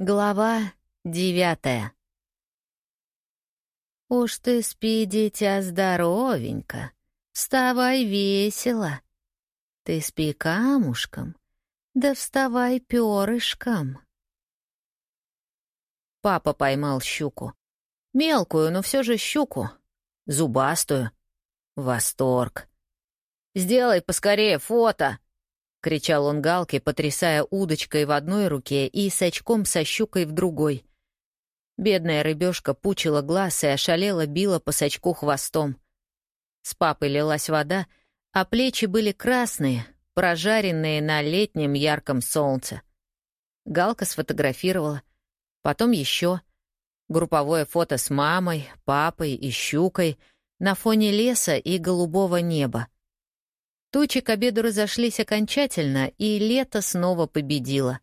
Глава девятая «Уж ты спи, дитя, здоровенько, вставай весело. Ты спи камушком, да вставай перышком». Папа поймал щуку. Мелкую, но все же щуку. Зубастую. Восторг. «Сделай поскорее фото!» — кричал он Галке, потрясая удочкой в одной руке и с очком со щукой в другой. Бедная рыбешка пучила глаз и ошалела била по сачку хвостом. С папой лилась вода, а плечи были красные, прожаренные на летнем ярком солнце. Галка сфотографировала. Потом еще. Групповое фото с мамой, папой и щукой на фоне леса и голубого неба. Тучи к обеду разошлись окончательно, и лето снова победило.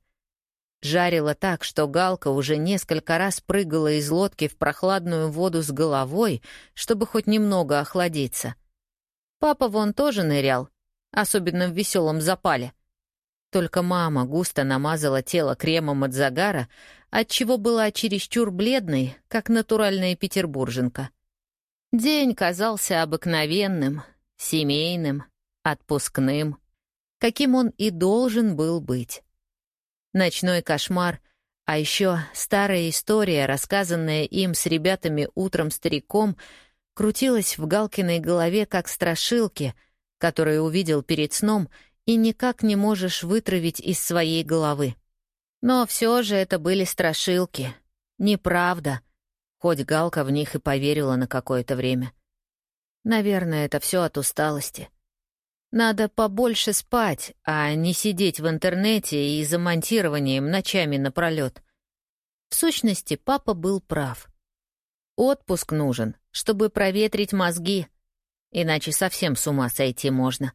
Жарило так, что Галка уже несколько раз прыгала из лодки в прохладную воду с головой, чтобы хоть немного охладиться. Папа вон тоже нырял, особенно в веселом запале. Только мама густо намазала тело кремом от загара, отчего была чересчур бледной, как натуральная петербурженка. День казался обыкновенным, семейным, отпускным, каким он и должен был быть. Ночной кошмар, а еще старая история, рассказанная им с ребятами утром стариком, крутилась в Галкиной голове как страшилки, которые увидел перед сном и никак не можешь вытравить из своей головы. Но все же это были страшилки, неправда, хоть Галка в них и поверила на какое-то время. Наверное, это все от усталости. Надо побольше спать, а не сидеть в интернете и за монтированием ночами напролет. В сущности, папа был прав. Отпуск нужен, чтобы проветрить мозги, иначе совсем с ума сойти можно.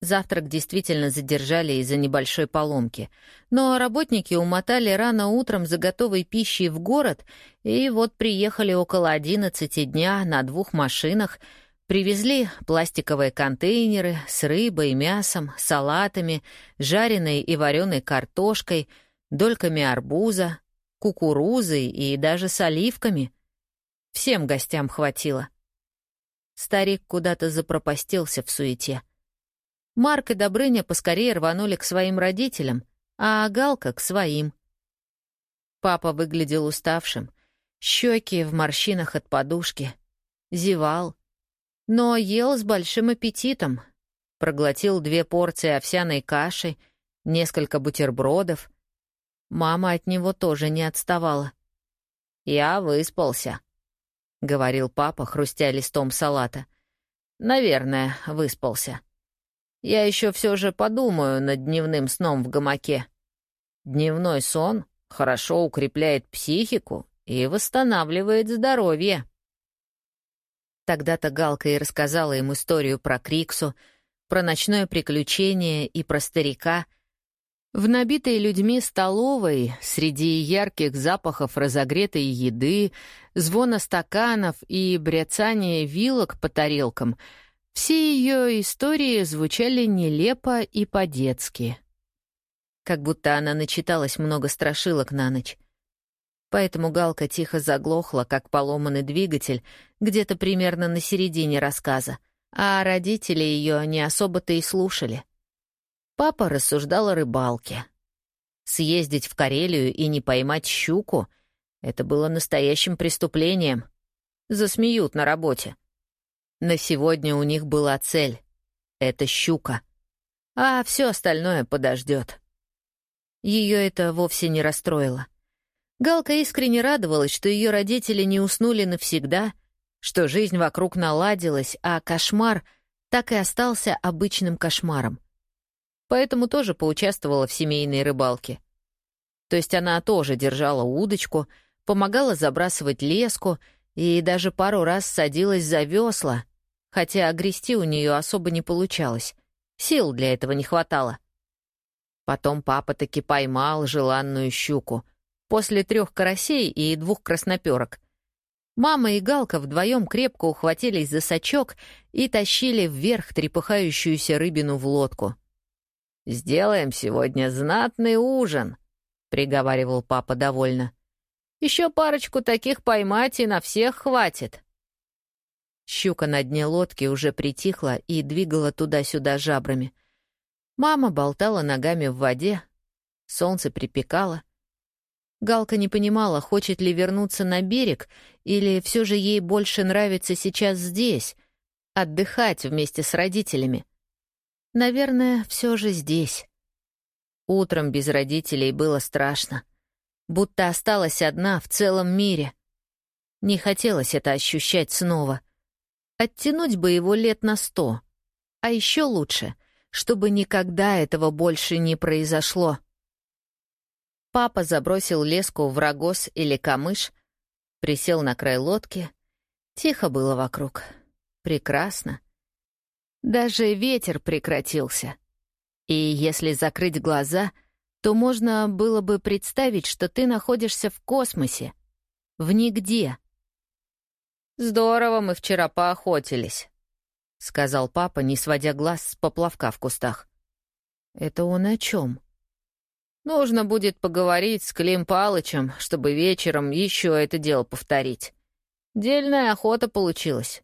Завтрак действительно задержали из-за небольшой поломки, но работники умотали рано утром за готовой пищей в город, и вот приехали около одиннадцати дня на двух машинах — Привезли пластиковые контейнеры с рыбой, мясом, салатами, жареной и вареной картошкой, дольками арбуза, кукурузой и даже с оливками. Всем гостям хватило. Старик куда-то запропастился в суете. Марк и Добрыня поскорее рванули к своим родителям, а Галка — к своим. Папа выглядел уставшим, щеки в морщинах от подушки, зевал — но ел с большим аппетитом. Проглотил две порции овсяной каши, несколько бутербродов. Мама от него тоже не отставала. «Я выспался», — говорил папа, хрустя листом салата. «Наверное, выспался. Я еще все же подумаю над дневным сном в гамаке. Дневной сон хорошо укрепляет психику и восстанавливает здоровье». Тогда-то Галка и рассказала им историю про Криксу, про ночное приключение и про старика. В набитой людьми столовой, среди ярких запахов разогретой еды, звона стаканов и бряцания вилок по тарелкам, все ее истории звучали нелепо и по-детски. Как будто она начиталась много страшилок на ночь. Поэтому Галка тихо заглохла, как поломанный двигатель, где-то примерно на середине рассказа, а родители ее не особо-то и слушали. Папа рассуждал о рыбалке. Съездить в Карелию и не поймать щуку — это было настоящим преступлением. Засмеют на работе. На сегодня у них была цель — это щука. А все остальное подождет. Ее это вовсе не расстроило. Галка искренне радовалась, что ее родители не уснули навсегда, что жизнь вокруг наладилась, а кошмар так и остался обычным кошмаром. Поэтому тоже поучаствовала в семейной рыбалке. То есть она тоже держала удочку, помогала забрасывать леску и даже пару раз садилась за весла, хотя грести у нее особо не получалось. Сил для этого не хватало. Потом папа таки поймал желанную щуку — после трех карасей и двух красноперок. Мама и Галка вдвоем крепко ухватились за сачок и тащили вверх трепыхающуюся рыбину в лодку. «Сделаем сегодня знатный ужин», приговаривал папа довольно. Еще парочку таких поймать и на всех хватит. Щука на дне лодки уже притихла и двигала туда-сюда жабрами. Мама болтала ногами в воде, солнце припекало. Галка не понимала, хочет ли вернуться на берег, или все же ей больше нравится сейчас здесь, отдыхать вместе с родителями. Наверное, все же здесь. Утром без родителей было страшно будто осталась одна в целом мире. Не хотелось это ощущать снова. Оттянуть бы его лет на сто. А еще лучше, чтобы никогда этого больше не произошло. Папа забросил леску в рогоз или камыш, присел на край лодки. Тихо было вокруг. Прекрасно. Даже ветер прекратился. И если закрыть глаза — то можно было бы представить, что ты находишься в космосе. В нигде. «Здорово мы вчера поохотились», — сказал папа, не сводя глаз с поплавка в кустах. «Это он о чем? «Нужно будет поговорить с Клим Палычем, чтобы вечером еще это дело повторить. Дельная охота получилась.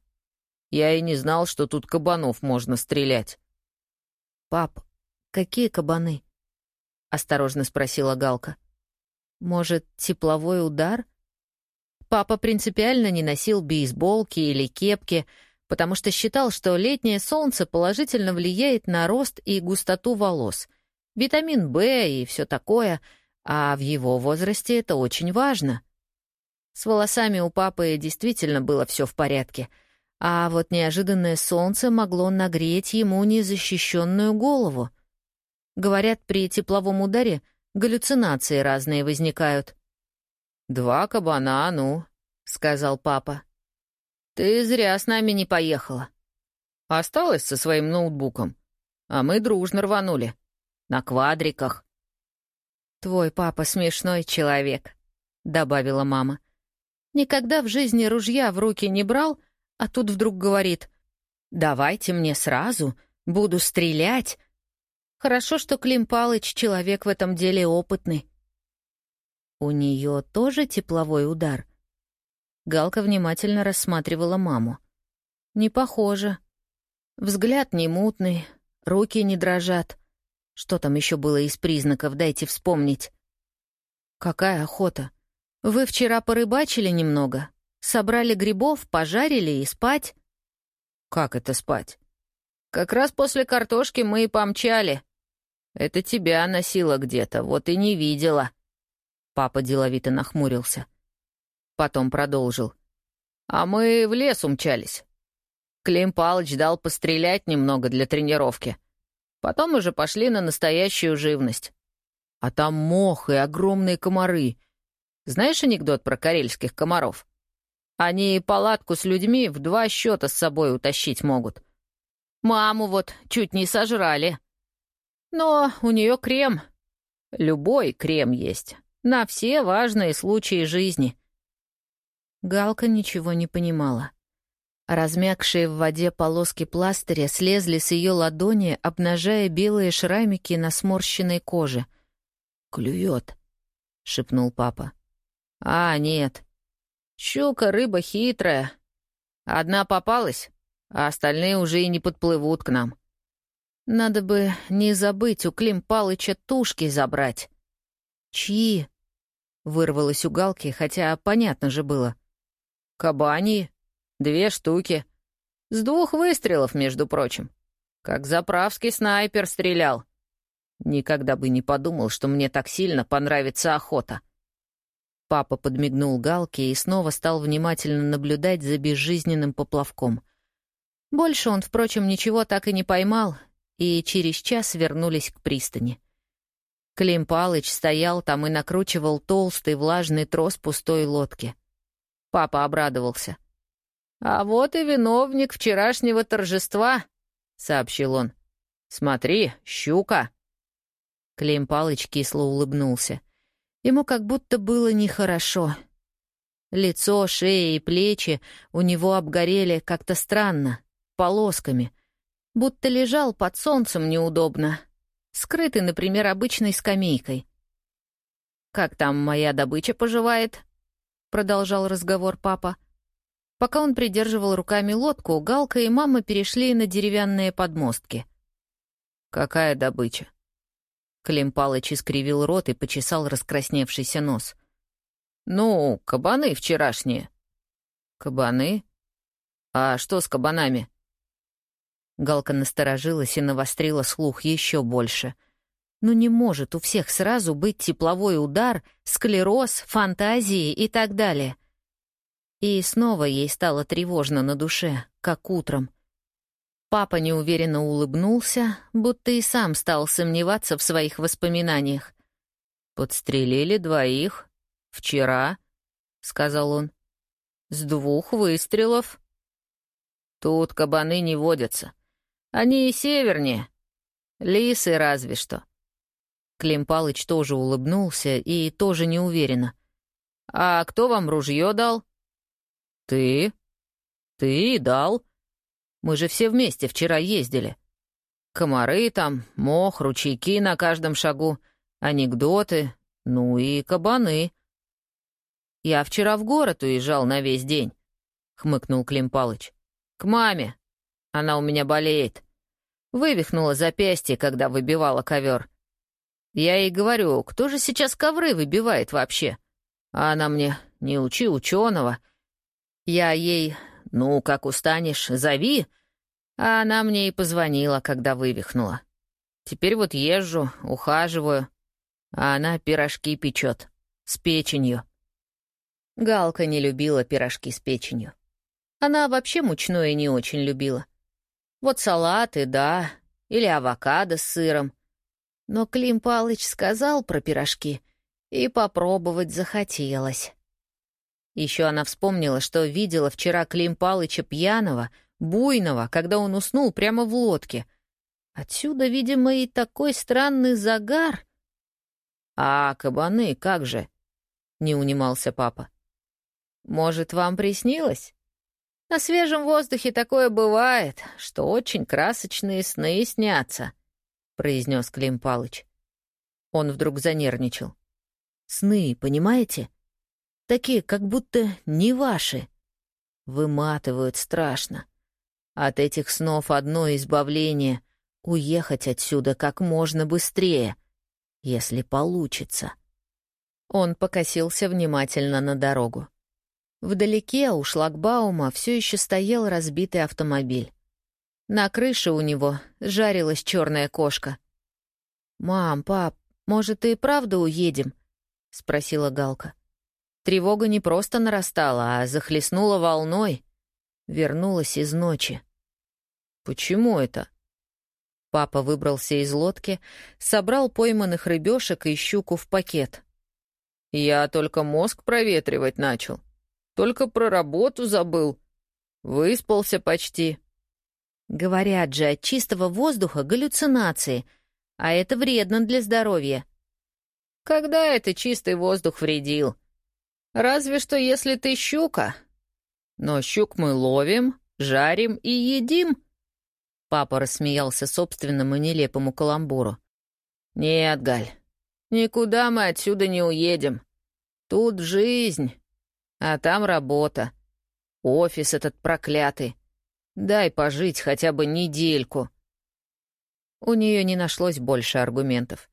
Я и не знал, что тут кабанов можно стрелять». «Пап, какие кабаны?» — осторожно спросила Галка. «Может, тепловой удар?» Папа принципиально не носил бейсболки или кепки, потому что считал, что летнее солнце положительно влияет на рост и густоту волос, витамин В и все такое, а в его возрасте это очень важно. С волосами у папы действительно было все в порядке, а вот неожиданное солнце могло нагреть ему незащищенную голову. Говорят, при тепловом ударе галлюцинации разные возникают. «Два кабана, ну», — сказал папа. «Ты зря с нами не поехала. Осталась со своим ноутбуком, а мы дружно рванули. На квадриках». «Твой папа смешной человек», — добавила мама. «Никогда в жизни ружья в руки не брал, а тут вдруг говорит, «Давайте мне сразу, буду стрелять, Хорошо, что Клим Палыч человек в этом деле опытный. У нее тоже тепловой удар. Галка внимательно рассматривала маму. Не похоже. Взгляд не мутный, руки не дрожат. Что там еще было из признаков, дайте вспомнить. Какая охота? Вы вчера порыбачили немного? Собрали грибов, пожарили и спать? Как это спать? Как раз после картошки мы и помчали. Это тебя носила где-то, вот и не видела. Папа деловито нахмурился. Потом продолжил. А мы в лес умчались. Клим Палыч дал пострелять немного для тренировки. Потом уже пошли на настоящую живность. А там мох и огромные комары. Знаешь анекдот про карельских комаров? Они палатку с людьми в два счета с собой утащить могут. Маму вот чуть не сожрали. Но у нее крем. Любой крем есть. На все важные случаи жизни. Галка ничего не понимала. Размягшие в воде полоски пластыря слезли с ее ладони, обнажая белые шрамики на сморщенной коже. «Клюет», — шепнул папа. «А, нет. Щука — рыба хитрая. Одна попалась, а остальные уже и не подплывут к нам. Надо бы не забыть у Клим Палыча тушки забрать. Чьи? Вырвалось у Галки, хотя понятно же было. Кабани. Две штуки. С двух выстрелов, между прочим. Как заправский снайпер стрелял. Никогда бы не подумал, что мне так сильно понравится охота. Папа подмигнул Галке и снова стал внимательно наблюдать за безжизненным поплавком — больше он, впрочем, ничего так и не поймал, и через час вернулись к пристани. Клим Палыч стоял там и накручивал толстый влажный трос пустой лодки. Папа обрадовался. «А вот и виновник вчерашнего торжества», — сообщил он. «Смотри, щука!» Клим Палыч кисло улыбнулся. Ему как будто было нехорошо. Лицо, шея и плечи у него обгорели как-то странно, полосками, будто лежал под солнцем неудобно, скрытый, например, обычной скамейкой. как там моя добыча поживает?» — продолжал разговор папа. Пока он придерживал руками лодку, Галка и мама перешли на деревянные подмостки. «Какая добыча?» Клим Палыч искривил рот и почесал раскрасневшийся нос. «Ну, кабаны вчерашние». «Кабаны? А что с кабанами?» Галка насторожилась и навострила слух еще больше. «Ну не может у всех сразу быть тепловой удар, склероз, фантазии и так далее». И снова ей стало тревожно на душе, как утром. Папа неуверенно улыбнулся, будто и сам стал сомневаться в своих воспоминаниях. «Подстрелили двоих. Вчера», — сказал он. «С двух выстрелов». «Тут кабаны не водятся. Они и севернее. Лисы разве что». Клим Палыч тоже улыбнулся и тоже неуверенно. «А кто вам ружье дал?» «Ты? Ты дал. Мы же все вместе вчера ездили. Комары там, мох, ручейки на каждом шагу, анекдоты, ну и кабаны». «Я вчера в город уезжал на весь день», — хмыкнул Клим Палыч. «К маме. Она у меня болеет. Вывихнула запястье, когда выбивала ковер. Я ей говорю, кто же сейчас ковры выбивает вообще? А она мне, не учи ученого. Я ей, ну, как устанешь, зови. А она мне и позвонила, когда вывихнула. Теперь вот езжу, ухаживаю, а она пирожки печет с печенью. Галка не любила пирожки с печенью. Она вообще мучное не очень любила. Вот салаты, да, или авокадо с сыром. Но Клим Палыч сказал про пирожки, и попробовать захотелось. Еще она вспомнила, что видела вчера Клим Палыча пьяного, буйного, когда он уснул прямо в лодке. Отсюда, видимо, и такой странный загар. «А кабаны как же?» — не унимался папа. «Может, вам приснилось? На свежем воздухе такое бывает, что очень красочные сны снятся», — произнес Клим Палыч. Он вдруг занервничал. «Сны, понимаете?» Такие, как будто не ваши. Выматывают страшно. От этих снов одно избавление — уехать отсюда как можно быстрее, если получится. Он покосился внимательно на дорогу. Вдалеке у шлагбаума все еще стоял разбитый автомобиль. На крыше у него жарилась черная кошка. «Мам, пап, может, и правда уедем?» — спросила Галка. Тревога не просто нарастала, а захлестнула волной. Вернулась из ночи. «Почему это?» Папа выбрался из лодки, собрал пойманных рыбешек и щуку в пакет. «Я только мозг проветривать начал. Только про работу забыл. Выспался почти». Говорят же, от чистого воздуха галлюцинации, а это вредно для здоровья. Когда это чистый воздух вредил? Разве что если ты щука. Но щук мы ловим, жарим и едим. Папа рассмеялся собственному нелепому каламбуру. «Нет, Галь, никуда мы отсюда не уедем. Тут жизнь, а там работа. Офис этот проклятый. Дай пожить хотя бы недельку». У нее не нашлось больше аргументов.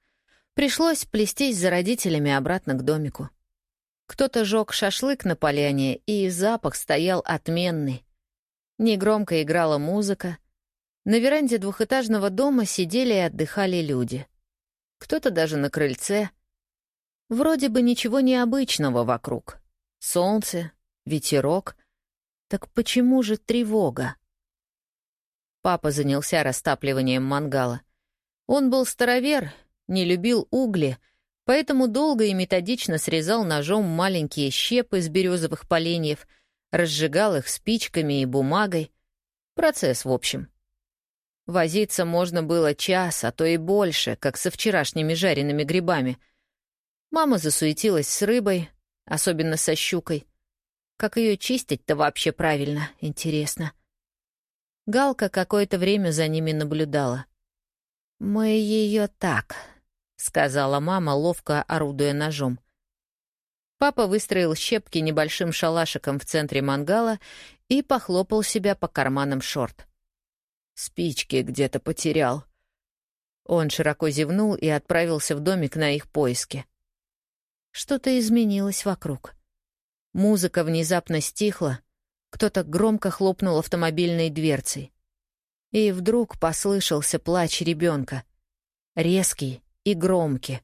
Пришлось плестись за родителями обратно к домику. Кто-то жег шашлык на поляне, и запах стоял отменный. Негромко играла музыка. На веранде двухэтажного дома сидели и отдыхали люди. Кто-то даже на крыльце. Вроде бы ничего необычного вокруг. Солнце, ветерок. Так почему же тревога? Папа занялся растапливанием мангала. Он был старовер, не любил угли — Поэтому долго и методично срезал ножом маленькие щепы из березовых поленьев, разжигал их спичками и бумагой. Процесс, в общем. Возиться можно было час, а то и больше, как со вчерашними жареными грибами. Мама засуетилась с рыбой, особенно со щукой. Как ее чистить-то вообще правильно, интересно. Галка какое-то время за ними наблюдала. «Мы ее так», — сказала мама, ловко орудуя ножом. Папа выстроил щепки небольшим шалашиком в центре мангала и похлопал себя по карманам шорт. «Спички где-то потерял». Он широко зевнул и отправился в домик на их поиски. Что-то изменилось вокруг. Музыка внезапно стихла, кто-то громко хлопнул автомобильной дверцей. И вдруг послышался плач ребенка, резкий и громкий.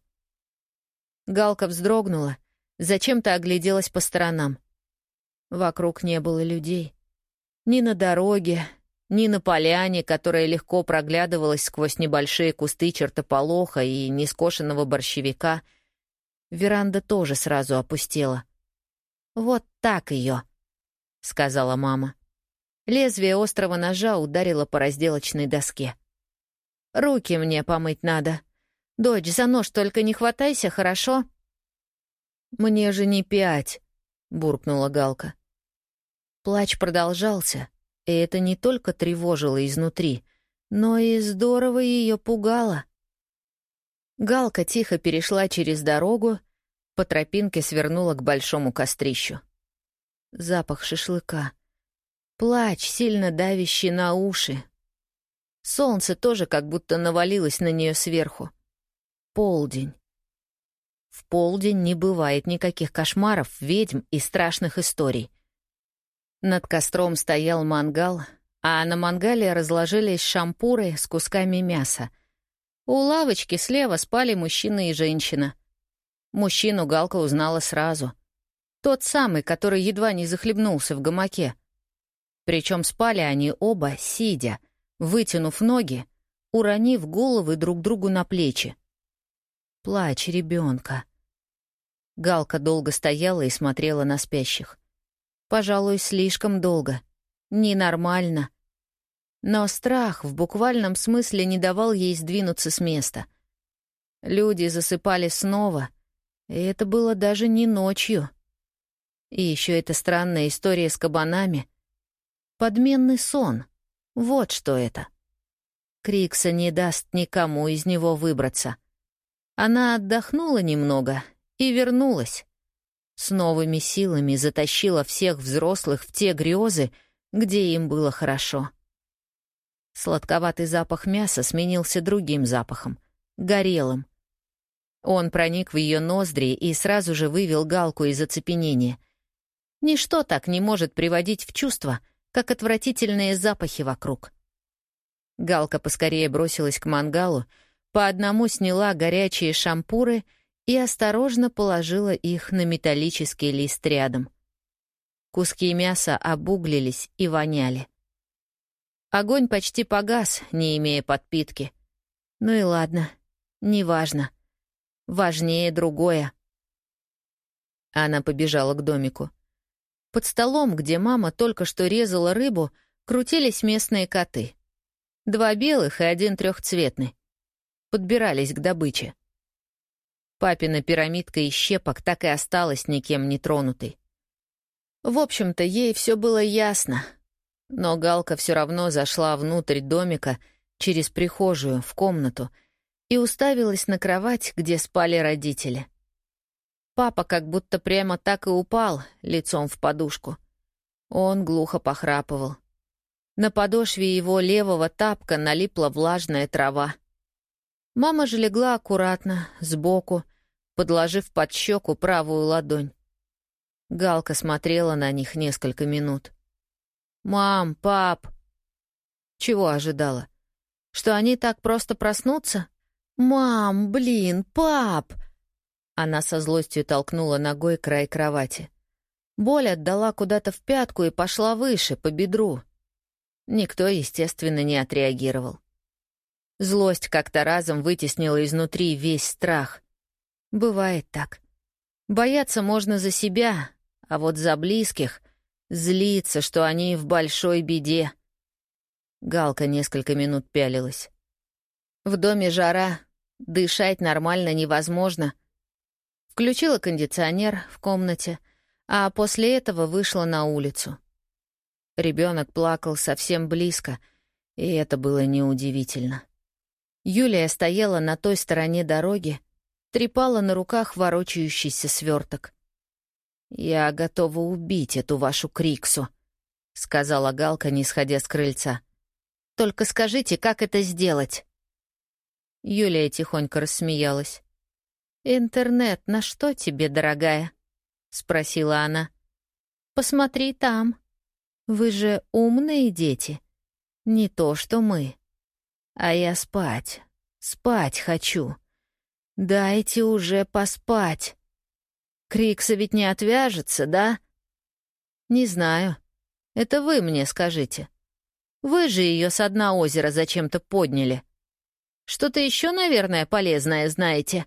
Галка вздрогнула, зачем-то огляделась по сторонам. Вокруг не было людей. Ни на дороге, ни на поляне, которая легко проглядывалась сквозь небольшие кусты чертополоха и нескошенного борщевика. Веранда тоже сразу опустела. «Вот так ее», — сказала мама. Лезвие острого ножа ударило по разделочной доске. «Руки мне помыть надо. Дочь, за нож только не хватайся, хорошо?» «Мне же не пять», — буркнула Галка. Плач продолжался, и это не только тревожило изнутри, но и здорово ее пугало. Галка тихо перешла через дорогу, по тропинке свернула к большому кострищу. Запах шашлыка. Плач, сильно давящий на уши. Солнце тоже как будто навалилось на нее сверху. Полдень. В полдень не бывает никаких кошмаров, ведьм и страшных историй. Над костром стоял мангал, а на мангале разложились шампуры с кусками мяса. У лавочки слева спали мужчина и женщина. Мужчину Галка узнала сразу. Тот самый, который едва не захлебнулся в гамаке. Причем спали они оба, сидя, вытянув ноги, уронив головы друг другу на плечи. Плач ребенка. Галка долго стояла и смотрела на спящих. Пожалуй, слишком долго. Ненормально. Но страх в буквальном смысле не давал ей сдвинуться с места. Люди засыпали снова, и это было даже не ночью. И еще эта странная история с кабанами. Подменный сон. Вот что это. Крикса не даст никому из него выбраться. Она отдохнула немного и вернулась с новыми силами затащила всех взрослых в те грезы, где им было хорошо. Сладковатый запах мяса сменился другим запахом — горелым. Он проник в ее ноздри и сразу же вывел Галку из оцепенения. Ничто так не может приводить в чувство, как отвратительные запахи вокруг. Галка поскорее бросилась к мангалу, по одному сняла горячие шампуры — и осторожно положила их на металлический лист рядом. Куски мяса обуглились и воняли. Огонь почти погас, не имея подпитки. Ну и ладно, неважно. Важнее другое. Она побежала к домику. Под столом, где мама только что резала рыбу, крутились местные коты. Два белых и один трехцветный. Подбирались к добыче. Папина пирамидка из щепок так и осталась никем не тронутой. В общем-то, ей все было ясно. Но Галка все равно зашла внутрь домика через прихожую в комнату и уставилась на кровать, где спали родители. Папа как будто прямо так и упал, лицом в подушку. Он глухо похрапывал. На подошве его левого тапка налипла влажная трава. Мама же легла аккуратно, сбоку, подложив под щеку правую ладонь. Галка смотрела на них несколько минут. «Мам, пап!» Чего ожидала? Что они так просто проснутся? «Мам, блин, пап!» Она со злостью толкнула ногой край кровати. Боль отдала куда-то в пятку и пошла выше, по бедру. Никто, естественно, не отреагировал. Злость как-то разом вытеснила изнутри весь страх. Бывает так. Бояться можно за себя, а вот за близких злиться, что они в большой беде. Галка несколько минут пялилась. В доме жара, дышать нормально невозможно. Включила кондиционер в комнате, а после этого вышла на улицу. Ребенок плакал совсем близко, и это было неудивительно. Юлия стояла на той стороне дороги, трепала на руках ворочающийся сверток. «Я готова убить эту вашу Криксу», — сказала Галка, не сходя с крыльца. «Только скажите, как это сделать?» Юлия тихонько рассмеялась. «Интернет на что тебе, дорогая?» — спросила она. «Посмотри там. Вы же умные дети. Не то, что мы. А я спать, спать хочу. Дайте уже поспать. Крикса ведь не отвяжется, да?» «Не знаю. Это вы мне скажите. Вы же ее с дна озера зачем-то подняли. Что-то еще, наверное, полезное знаете?»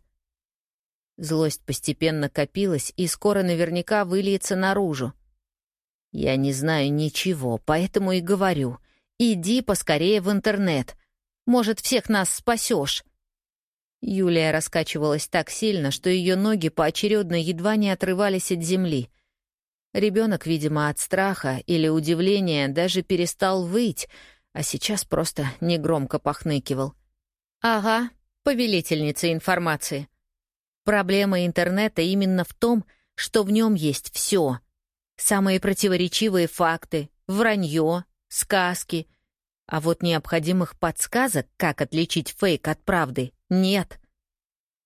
Злость постепенно копилась и скоро наверняка выльется наружу. «Я не знаю ничего, поэтому и говорю. Иди поскорее в интернет. Может, всех нас спасешь. Юлия раскачивалась так сильно, что ее ноги поочередно едва не отрывались от земли. Ребенок, видимо, от страха или удивления даже перестал выть, а сейчас просто негромко похныкивал. «Ага, повелительница информации. Проблема интернета именно в том, что в нем есть все. Самые противоречивые факты, вранье, сказки. А вот необходимых подсказок, как отличить фейк от правды, нет.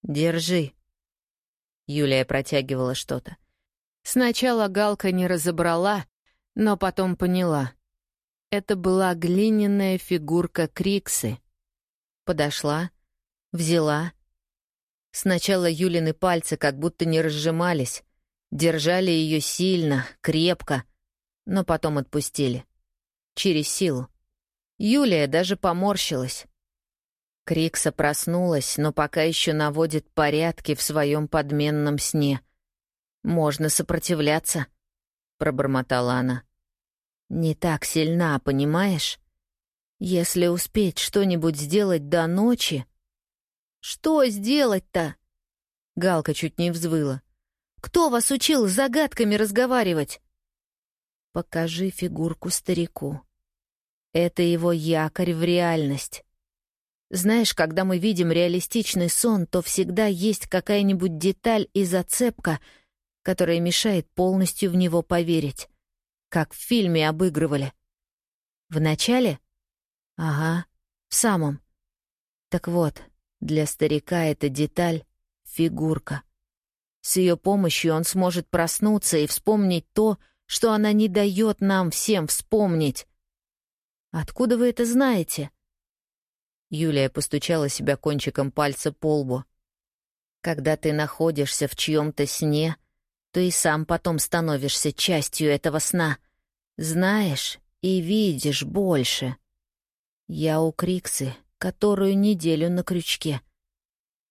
Держи. Юлия протягивала что-то. Сначала Галка не разобрала, но потом поняла. Это была глиняная фигурка Криксы. Подошла, взяла, Сначала Юлины пальцы как будто не разжимались, держали ее сильно, крепко, но потом отпустили. Через силу. Юлия даже поморщилась. Крикса проснулась, но пока еще наводит порядки в своем подменном сне. «Можно сопротивляться», — пробормотала она. «Не так сильна, понимаешь? Если успеть что-нибудь сделать до ночи...» Что сделать-то?» Галка чуть не взвыла. «Кто вас учил загадками разговаривать?» «Покажи фигурку старику. Это его якорь в реальность. Знаешь, когда мы видим реалистичный сон, то всегда есть какая-нибудь деталь и зацепка, которая мешает полностью в него поверить. Как в фильме обыгрывали. В начале? Ага, в самом. Так вот, для старика эта деталь — фигурка. С ее помощью он сможет проснуться и вспомнить то, что она не дает нам всем вспомнить. «Откуда вы это знаете?» Юлия постучала себя кончиком пальца по лбу. «Когда ты находишься в чьем-то сне, то и сам потом становишься частью этого сна. Знаешь и видишь больше. Я у Криксы которую неделю на крючке.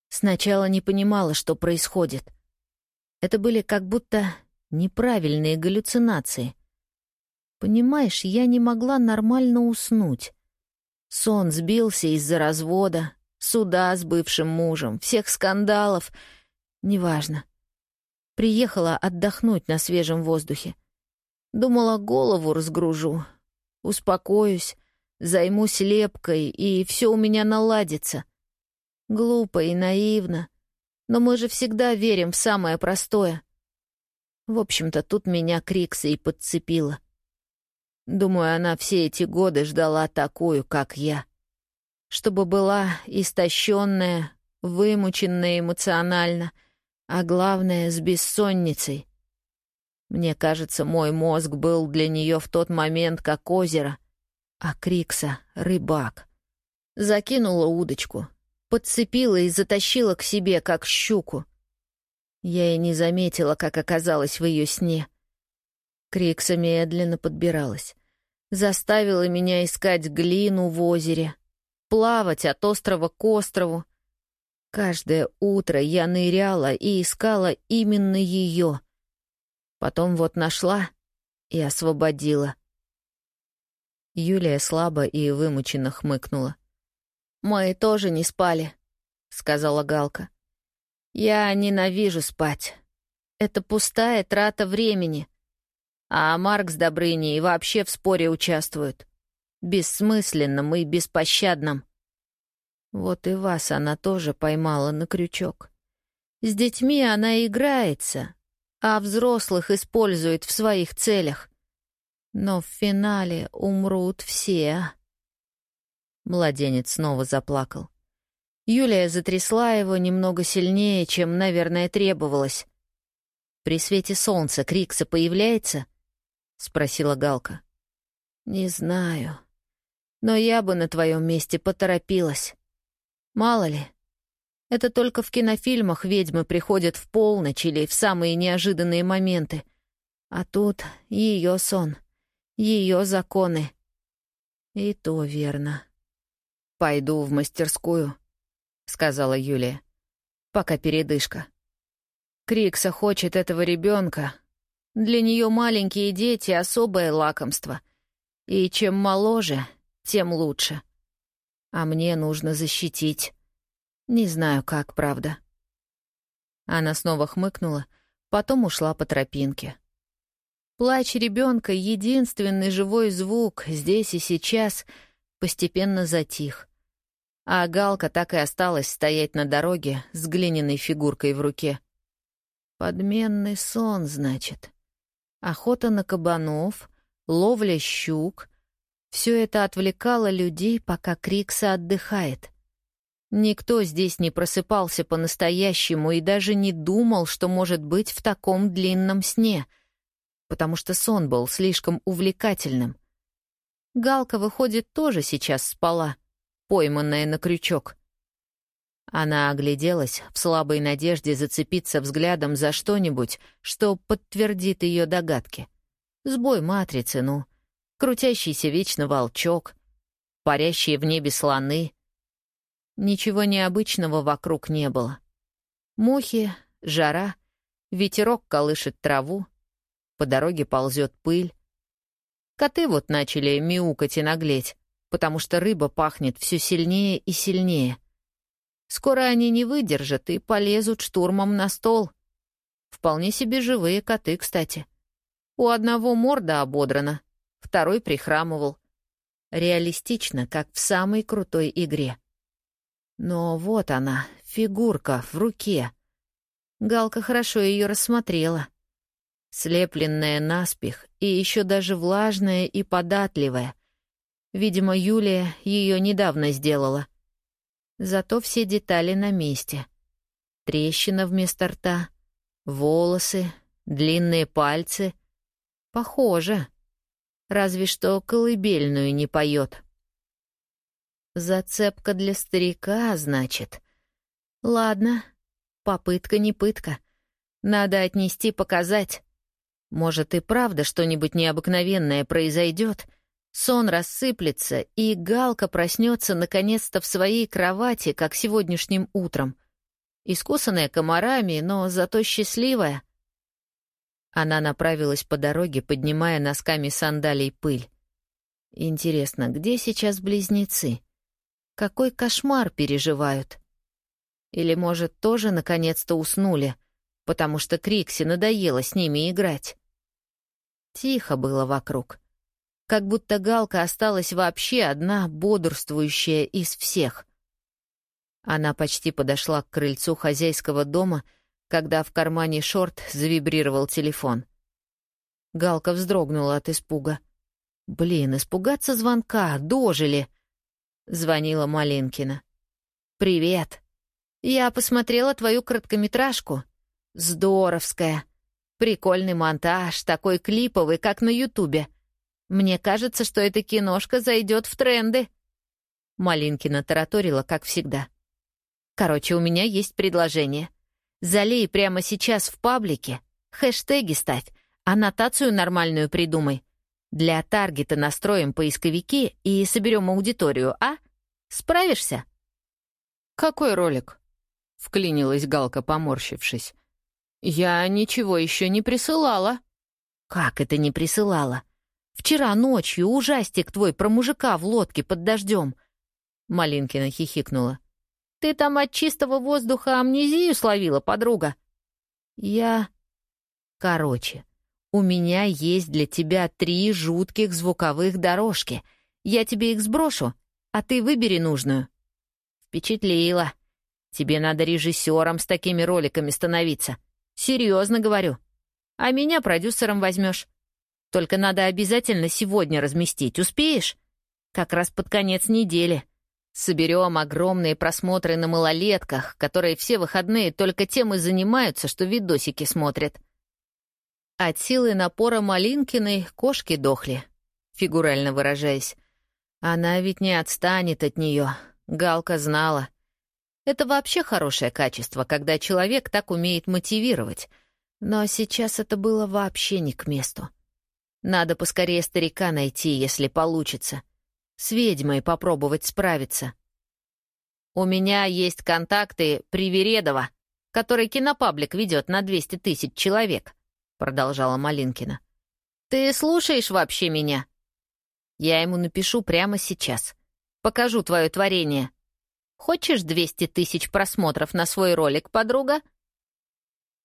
Сначала не понимала, что происходит. Это были как будто неправильные галлюцинации. Понимаешь, я не могла нормально уснуть. Сон сбился из-за развода, суда с бывшим мужем, всех скандалов. Неважно. Приехала отдохнуть на свежем воздухе. Думала, голову разгружу, успокоюсь, Займусь лепкой, и все у меня наладится. Глупо и наивно. Но мы же всегда верим в самое простое. В общем-то, тут меня Крикса и подцепила. Думаю, она все эти годы ждала такую, как я. Чтобы была истощенная, вымученная эмоционально, а главное — с бессонницей. Мне кажется, мой мозг был для нее в тот момент как озеро — а Крикса — рыбак. Закинула удочку, подцепила и затащила к себе, как щуку. Я и не заметила, как оказалась в ее сне. Крикса медленно подбиралась. Заставила меня искать глину в озере, плавать от острова к острову. Каждое утро я ныряла и искала именно ее. Потом вот нашла и освободила. Юлия слабо и вымученно хмыкнула. «Мы тоже не спали», — сказала Галка. «Я ненавижу спать. Это пустая трата времени. А Марк с Добрыней вообще в споре участвуют. Бессмысленном и беспощадном. Вот и вас она тоже поймала на крючок. С детьми она играется, а взрослых использует в своих целях. Но в финале умрут все. Младенец снова заплакал. Юлия затрясла его немного сильнее, чем, наверное, требовалось. «При свете солнца Крикса появляется?» — спросила Галка. «Не знаю. Но я бы на твоем месте поторопилась. Мало ли. Это только в кинофильмах ведьмы приходят в полночь или в самые неожиданные моменты. А тут ее сон ее законы. И то верно. «Пойду в мастерскую», — сказала Юлия. «Пока передышка. Крикса хочет этого ребенка. Для нее маленькие дети — особое лакомство. И чем моложе, тем лучше. А мне нужно защитить. Не знаю, как, правда». Она снова хмыкнула, потом ушла по тропинке. Плач ребенка, единственный живой звук здесь и сейчас, постепенно затих. А Галка так и осталась стоять на дороге с глиняной фигуркой в руке. Подменный сон, значит. Охота на кабанов, ловля щук — все это отвлекало людей, пока Крикса отдыхает. Никто здесь не просыпался по-настоящему и даже не думал, что может быть в таком длинном сне — потому что сон был слишком увлекательным. Галка, выходит, тоже сейчас спала, пойманная на крючок. Она огляделась в слабой надежде зацепиться взглядом за что-нибудь, что подтвердит ее догадки. Сбой матрицы, ну, крутящийся вечно волчок, парящие в небе слоны. Ничего необычного вокруг не было. Мухи, жара, ветерок колышет траву, по дороге ползет пыль. Коты вот начали мяукать и наглеть, потому что рыба пахнет все сильнее и сильнее. Скоро они не выдержат и полезут штурмом на стол. Вполне себе живые коты, кстати. У одного морда ободрана, второй прихрамывал. Реалистично, как в самой крутой игре. Но вот она, фигурка в руке. Галка хорошо ее рассмотрела слепленная наспех и еще даже влажная и податливая. Видимо, Юлия ее недавно сделала. Зато все детали на месте. Трещина вместо рта, волосы, длинные пальцы. Похоже. Разве что колыбельную не поет. Зацепка для старика, значит. Ладно, попытка не пытка. Надо отнести, показать. Может и правда что-нибудь необыкновенное произойдет, сон рассыплется, и Галка проснется наконец-то в своей кровати, как сегодняшним утром. Искусанная комарами, но зато счастливая. Она направилась по дороге, поднимая носками сандалий пыль. Интересно, где сейчас близнецы? Какой кошмар переживают? Или, может, тоже наконец-то уснули, потому что Крикси надоело с ними играть? Тихо было вокруг. Как будто Галка осталась вообще одна, бодрствующая из всех. Она почти подошла к крыльцу хозяйского дома, когда в кармане шорт завибрировал телефон. Галка вздрогнула от испуга. «Блин, испугаться звонка, дожили!» Звонила Малинкина. «Привет. Я посмотрела твою короткометражку. Здоровская. Прикольный монтаж, такой клиповый, как на Ютубе. Мне кажется, что эта киношка зайдет в тренды. Малинкина тараторила, как всегда. Короче, у меня есть предложение. Залей прямо сейчас в паблике, хэштеги ставь, аннотацию нормальную придумай. Для таргета настроим поисковики и соберем аудиторию, а? Справишься? «Какой ролик?» — вклинилась Галка, поморщившись. «Я ничего еще не присылала». «Как это не присылала? Вчера ночью ужастик твой про мужика в лодке под дождем». Малинкина хихикнула. «Ты там от чистого воздуха амнезию словила, подруга?» «Я...» «Короче, у меня есть для тебя три жутких звуковых дорожки. Я тебе их сброшу, а ты выбери нужную». «Впечатлила. Тебе надо режиссером с такими роликами становиться. Серьезно говорю. а меня продюсером возьмешь. Только надо обязательно сегодня разместить, успеешь? Как раз под конец недели. Соберем огромные просмотры на малолетках, которые все выходные только тем и занимаются, что видосики смотрят. От силы напора Малинкиной кошки дохли, фигурально выражаясь. Она ведь не отстанет от нее, Галка знала. Это вообще хорошее качество, когда человек так умеет мотивировать. Но сейчас это было вообще не к месту. Надо поскорее старика найти, если получится — с ведьмой попробовать справиться. У меня есть контакты Привередова, который кинопаблик ведет на 200 тысяч человек, продолжала Малинкина. Ты слушаешь вообще меня? Я ему напишу прямо сейчас. Покажу твое творение. Хочешь 200 тысяч просмотров на свой ролик, подруга?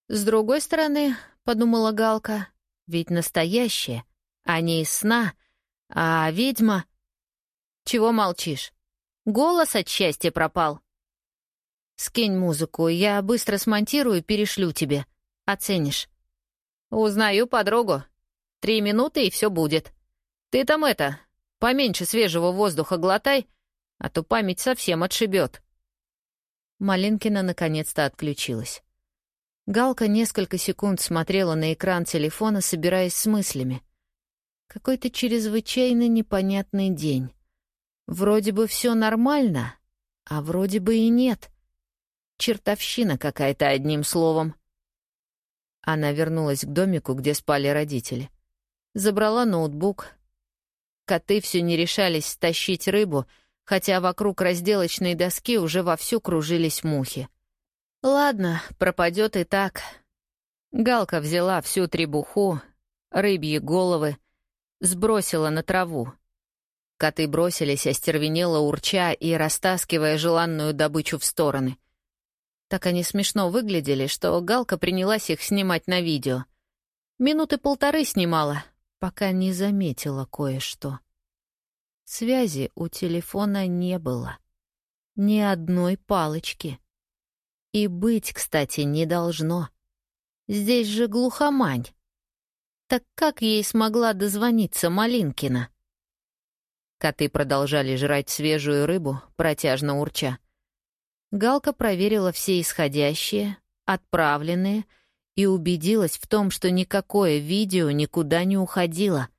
С другой стороны, подумала Галка, ведь настоящее, а не из сна, а ведьма чего молчишь? Голос от счастья пропал. Скинь музыку, я быстро смонтирую и перешлю тебе. Оценишь. Узнаю подругу. Три минуты, и все будет. Ты там это, поменьше свежего воздуха глотай, а то память совсем отшибет. Малинкина наконец-то отключилась. Галка несколько секунд смотрела на экран телефона, собираясь с мыслями. Какой-то чрезвычайно непонятный день. Вроде бы все нормально, а вроде бы и нет. Чертовщина какая-то, одним словом. Она вернулась к домику, где спали родители. Забрала ноутбук. Коты все не решались стащить рыбу, хотя вокруг разделочной доски уже вовсю кружились мухи. Ладно, пропадет и так. Галка взяла всю требуху, рыбьи головы, сбросила на траву. Коты бросились, остервенело урча и растаскивая желанную добычу в стороны. Так они смешно выглядели, что Галка принялась их снимать на видео. Минуты полторы снимала, пока не заметила кое-что. Связи у телефона не было. Ни одной палочки. И быть, кстати, не должно. Здесь же глухомань. Так как ей смогла дозвониться Малинкина? Коты продолжали жрать свежую рыбу, протяжно урча. Галка проверила все исходящие, отправленные и убедилась в том, что никакое видео никуда не уходило.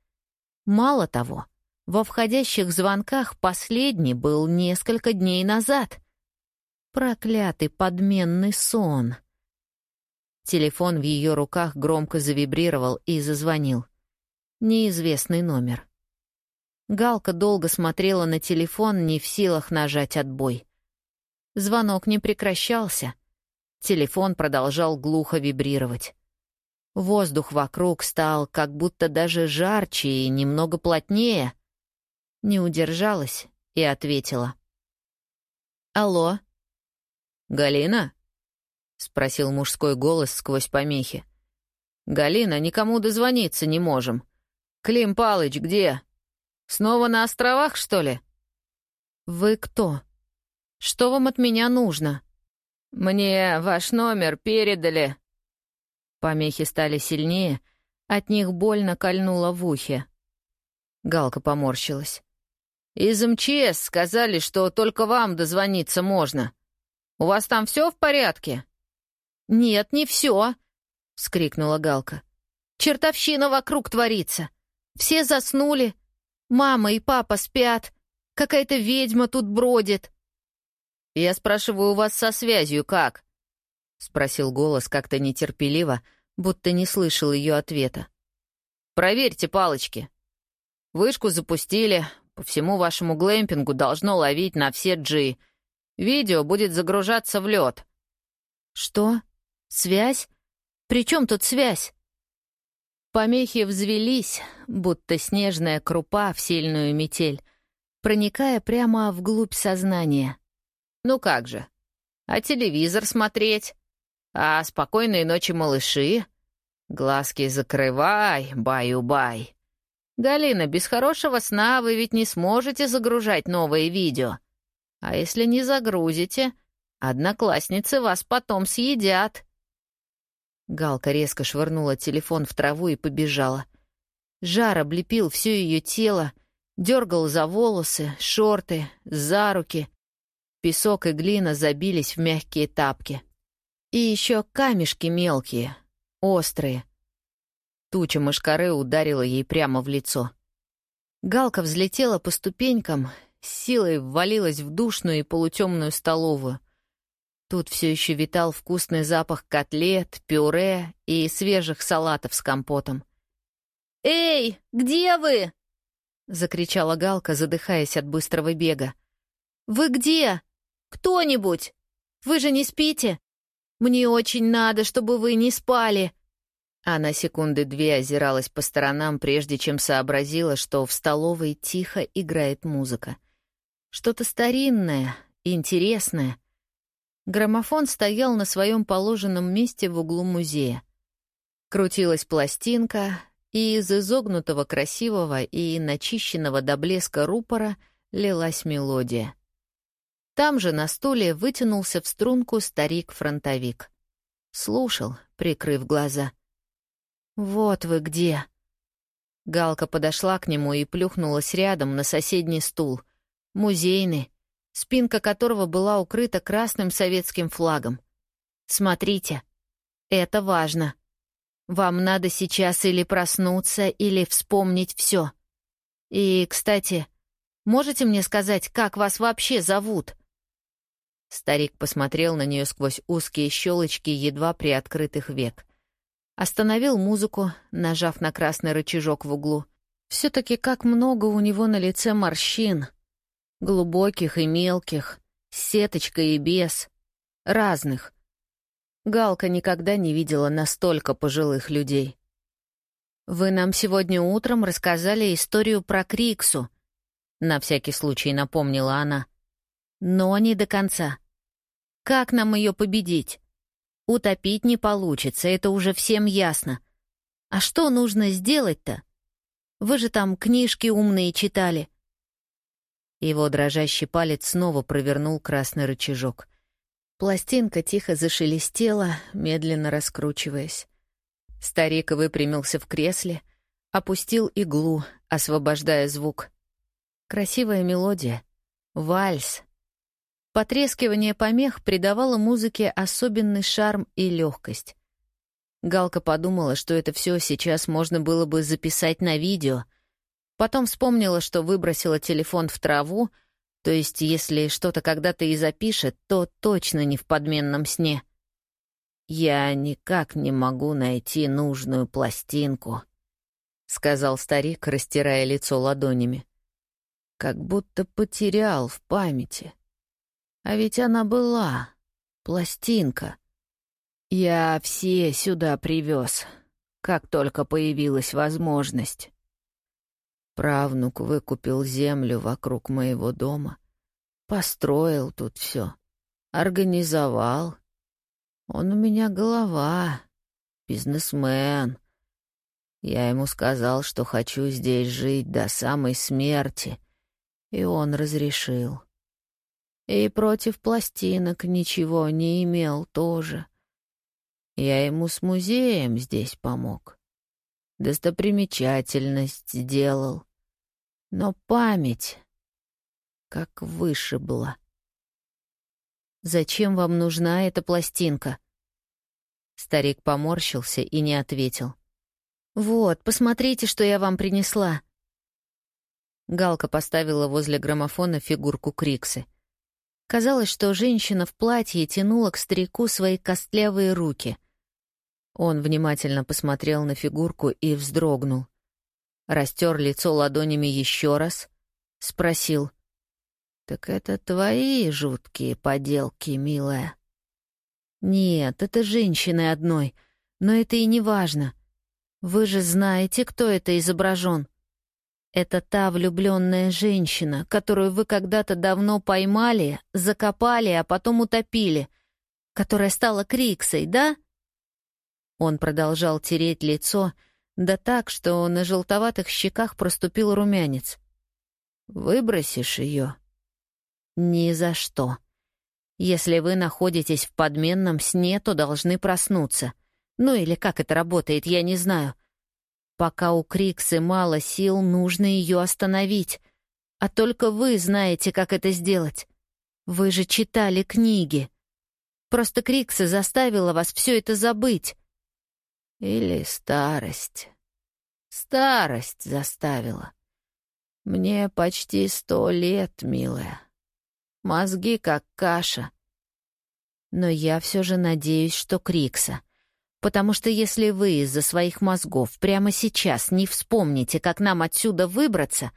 Мало того, во входящих звонках последний был несколько дней назад. Проклятый подменный сон. Телефон в ее руках громко завибрировал и зазвонил. Неизвестный номер. Галка долго смотрела на телефон, не в силах нажать отбой. Звонок не прекращался. Телефон продолжал глухо вибрировать. Воздух вокруг стал как будто даже жарче и немного плотнее. Не удержалась и ответила. «Алло?» «Галина?» — спросил мужской голос сквозь помехи. «Галина, никому дозвониться не можем. Клим Палыч где?» Снова на островах, что ли?» «Вы кто? Что вам от меня нужно?» «Мне ваш номер передали». Помехи стали сильнее, от них больно кольнуло в ухе. Галка поморщилась. «Из МЧС сказали, что только вам дозвониться можно. У вас там все в порядке?» «Нет, не все», — вскрикнула Галка. «Чертовщина вокруг творится. Все заснули, Мама и папа спят. Какая-то ведьма тут бродит. Я спрашиваю у вас со связью как? Спросил голос как-то нетерпеливо, будто не слышал ее ответа. Проверьте палочки. Вышку запустили, по всему вашему глэмпингу должно ловить на все джи. Видео будет загружаться в лед. Что? Связь? При чем тут связь? Помехи взвелись, будто снежная крупа в сильную метель, проникая прямо вглубь сознания. Ну как же? А телевизор смотреть? А спокойной ночи, малыши? Глазки закрывай, баю-бай. Галина, без хорошего сна вы ведь не сможете загружать новые видео. А если не загрузите, одноклассницы вас потом съедят. Галка резко швырнула телефон в траву и побежала. Жар облепил все ее тело, дергал за волосы, шорты, за руки. Песок и глина забились в мягкие тапки. И еще камешки мелкие, острые. Туча мышкары ударила ей прямо в лицо. Галка взлетела по ступенькам, силой ввалилась в душную и полутемную столовую. Тут все еще витал вкусный запах котлет, пюре и свежих салатов с компотом. «Эй, где вы?» — закричала Галка, задыхаясь от быстрого бега. «Вы где? Кто-нибудь? Вы же не спите? Мне очень надо, чтобы вы не спали!» Она секунды две озиралась по сторонам, прежде чем сообразила, что в столовой тихо играет музыка. Что-то старинное, интересное. Граммофон стоял на своем положенном месте в углу музея. Крутилась пластинка, и из изогнутого красивого и начищенного до блеска рупора лилась мелодия. Там же на стуле вытянулся в струнку старик-фронтовик. Слушал, прикрыв глаза — «Вот вы где!» Галка подошла к нему и плюхнулась рядом на соседний стул. Музейный, спинка которого была укрыта красным советским флагом. «Смотрите, это важно. Вам надо сейчас или проснуться, или вспомнить все. И, кстати, можете мне сказать, как вас вообще зовут?» Старик посмотрел на нее сквозь узкие щелочки едва приоткрытых век — Остановил музыку, нажав на красный рычажок в углу. Все-таки как много у него на лице морщин. Глубоких и мелких, сеточкой и без. Разных. Галка никогда не видела настолько пожилых людей. «Вы нам сегодня утром рассказали историю про Криксу», — на всякий случай напомнила она. «Но не до конца. Как нам ее победить?» Утопить не получится, это уже всем ясно. А что нужно сделать-то? Вы же там книжки умные читали. Его дрожащий палец снова провернул красный рычажок. Пластинка тихо зашелестела, медленно раскручиваясь. Старик выпрямился в кресле, опустил иглу, освобождая звук. Красивая мелодия. Вальс, Потрескивание помех придавало музыке особенный шарм и легкость. Галка подумала, что это все сейчас можно было бы записать на видео. Потом вспомнила, что выбросила телефон в траву, то есть если что-то когда-то и запишет, то точно не в подменном сне. «Я никак не могу найти нужную пластинку», — сказал старик, растирая лицо ладонями. «Как будто потерял в памяти». А ведь она была. Пластинка. Я все сюда привез, как только появилась возможность. Правнук выкупил землю вокруг моего дома, построил тут все, организовал. Он у меня голова, бизнесмен. Я ему сказал, что хочу здесь жить до самой смерти, и он разрешил. И против пластинок ничего не имел тоже. Я ему с музеем здесь помог. Достопримечательность сделал. Но память как вышибла. «Зачем вам нужна эта пластинка?» Старик поморщился и не ответил. «Вот, посмотрите, что я вам принесла». Галка поставила возле граммофона фигурку Криксы. Казалось, что женщина в платье тянула к старику свои костлявые руки. Он внимательно посмотрел на фигурку и вздрогнул. Растер лицо ладонями еще раз, спросил. «Так это твои жуткие поделки, милая?» «Нет, это женщины одной, но это и не важно. Вы же знаете, кто это изображен. Это та влюбленная женщина, которую вы когда-то давно поймали, закопали, а потом утопили, которая стала Криксой, да? Он продолжал тереть лицо, да так, что на желтоватых щеках проступил румянец. «Выбросишь ее?» «Ни за что. Если вы находитесь в подменном сне, то должны проснуться. Ну или как это работает, я не знаю. Пока у Криксы мало сил, нужно ее остановить. А только вы знаете, как это сделать. Вы же читали книги. Просто Крикса заставила вас все это забыть. Или старость. Старость заставила. Мне почти сто лет, милая. Мозги как каша. Но я все же надеюсь, что Крикса — Потому что если вы из-за своих мозгов прямо сейчас не вспомните, как нам отсюда выбраться,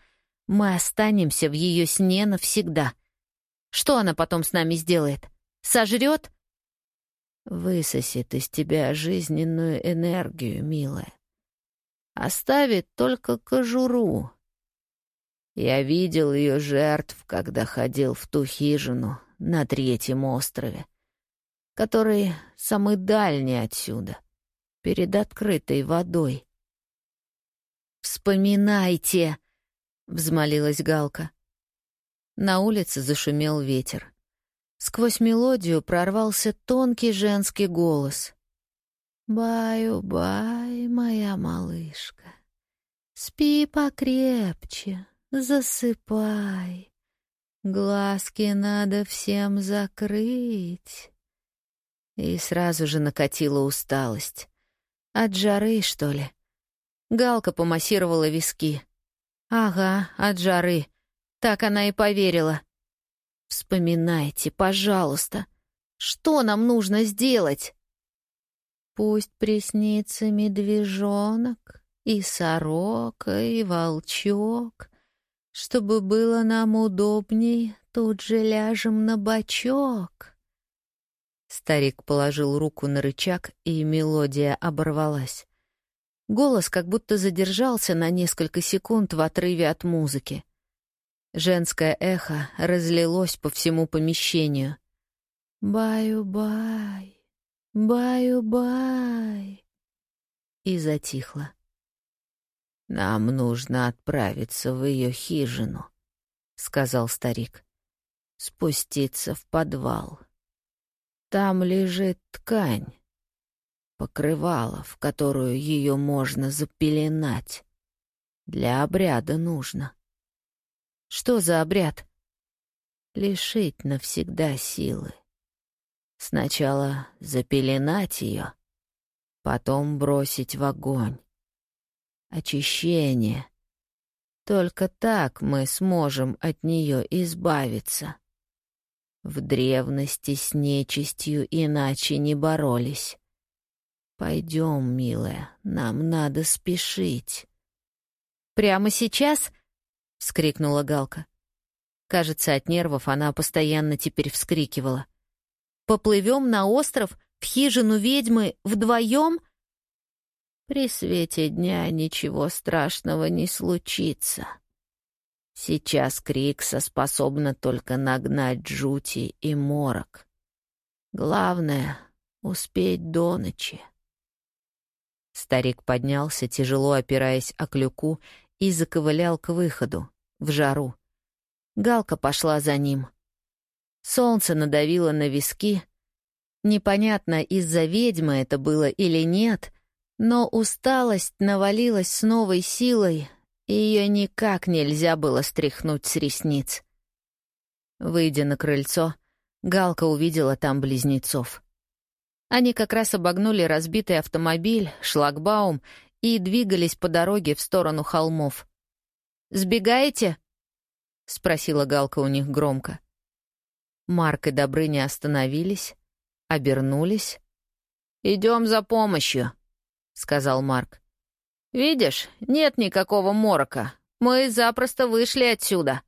мы останемся в ее сне навсегда. Что она потом с нами сделает? Сожрет? Высосет из тебя жизненную энергию, милая. Оставит только кожуру. Я видел ее жертв, когда ходил в ту хижину на третьем острове который самый дальний отсюда, перед открытой водой. «Вспоминайте!» — взмолилась Галка. На улице зашумел ветер. Сквозь мелодию прорвался тонкий женский голос. «Баю-бай, моя малышка, спи покрепче, засыпай, глазки надо всем закрыть». И сразу же накатила усталость. От жары, что ли? Галка помассировала виски. Ага, от жары. Так она и поверила. Вспоминайте, пожалуйста. Что нам нужно сделать? Пусть приснится медвежонок, и сорока, и волчок. Чтобы было нам удобней, тут же ляжем на бочок. Старик положил руку на рычаг, и мелодия оборвалась. Голос как будто задержался на несколько секунд в отрыве от музыки. Женское эхо разлилось по всему помещению. «Баю-бай, баю-бай!» И затихло. «Нам нужно отправиться в ее хижину», — сказал старик. «Спуститься в подвал». Там лежит ткань, покрывало, в которую ее можно запеленать. Для обряда нужно. Что за обряд? Лишить навсегда силы. Сначала запеленать ее, потом бросить в огонь. Очищение. Только так мы сможем от нее избавиться. В древности с нечистью иначе не боролись. Пойдем, милая, нам надо спешить. Прямо сейчас? Вскрикнула Галка. Кажется, от нервов она постоянно теперь вскрикивала. Поплывем на остров, в хижину ведьмы, вдвоем? При свете дня ничего страшного не случится. Сейчас Крикса способна только нагнать жути и морок. Главное — успеть до ночи. Старик поднялся, тяжело опираясь о клюку, и заковылял к выходу, в жару. Галка пошла за ним. Солнце надавило на виски. Непонятно, из-за ведьмы это было или нет, но усталость навалилась с новой силой, ее никак нельзя было стряхнуть с ресниц. Выйдя на крыльцо, Галка увидела там близнецов. Они как раз обогнули разбитый автомобиль, шлагбаум и двигались по дороге в сторону холмов. «Сбегаете?» — спросила Галка у них громко. Марк и Добрыня остановились, обернулись. «Идем за помощью», — сказал Марк. Видишь, нет никакого морока. Мы запросто вышли отсюда.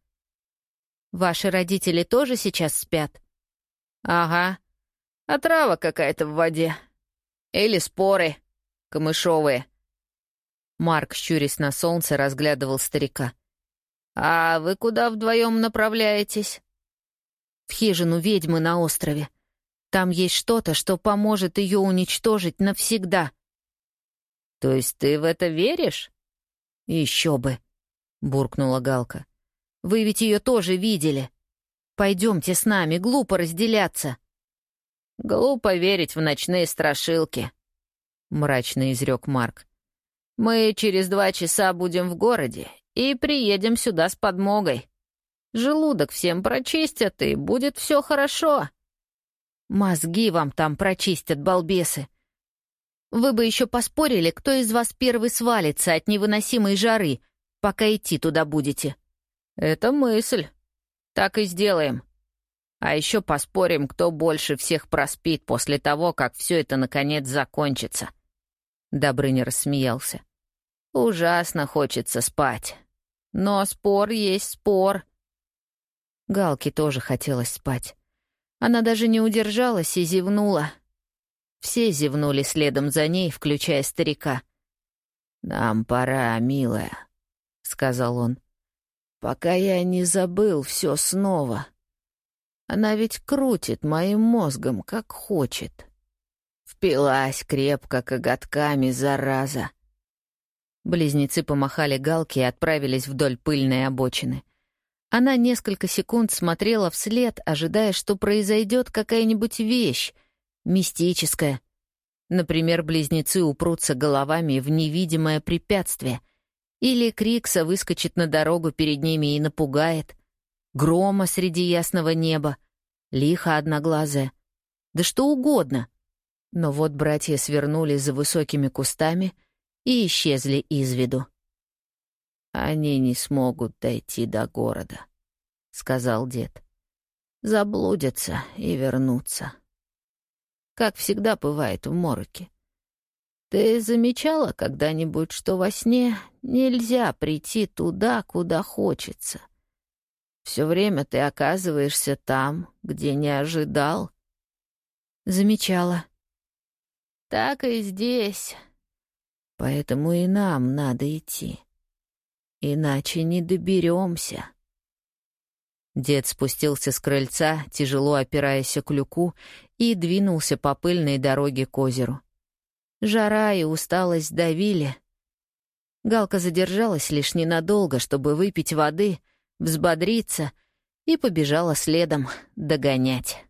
Ваши родители тоже сейчас спят? Ага. Отрава какая-то в воде. Или споры камышовые. Марк, щурясь на солнце, разглядывал старика. «А вы куда вдвоем направляетесь?» «В хижину ведьмы на острове. Там есть что-то, что поможет ее уничтожить навсегда», «То есть ты в это веришь?» «Еще бы!» — буркнула Галка. «Вы ведь ее тоже видели. Пойдемте с нами, глупо разделяться». «Глупо верить в ночные страшилки». — мрачно изрек Марк. «Мы через два часа будем в городе и приедем сюда с подмогой. Желудок всем прочистят, и будет все хорошо». «Мозги вам там прочистят, балбесы. Вы бы еще поспорили, кто из вас первый свалится от невыносимой жары, пока идти туда будете». «Это мысль. Так и сделаем. А еще поспорим, кто больше всех проспит после того, как все это наконец закончится». Добрыня рассмеялся. «Ужасно хочется спать. Но спор есть спор». Галке тоже хотелось спать. Она даже не удержалась и зевнула. Все зевнули следом за ней, включая старика. «Нам пора, милая», — сказал он пока я не забыл все снова. Она ведь крутит моим мозгом, как хочет. Впилась крепко коготками, зараза. Близнецы помахали галки и отправились вдоль пыльной обочины. Она несколько секунд смотрела вслед, ожидая, что произойдет какая-нибудь вещь, мистическая. Например, близнецы упрутся головами в невидимое препятствие — или Крикса выскочит на дорогу перед ними и напугает. Грома среди ясного неба. Лихо одноглазая. Да что угодно. Но вот братья свернули за высокими кустами и исчезли из виду. «Они не смогут дойти до города», — сказал дед. «Заблудятся и вернутся. Как всегда бывает в мороке. Ты замечала когда-нибудь, что во сне нельзя прийти туда, куда хочется? Все время ты оказываешься там, где не ожидал. Замечала. Так и здесь. Поэтому и нам надо идти. Иначе не доберемся. Дед спустился с крыльца, тяжело опираясь о клюку, и двинулся по пыльной дороге к озеру. Жара и усталость давили. Галка задержалась лишь ненадолго, чтобы выпить воды, взбодриться, и побежала следом догонять.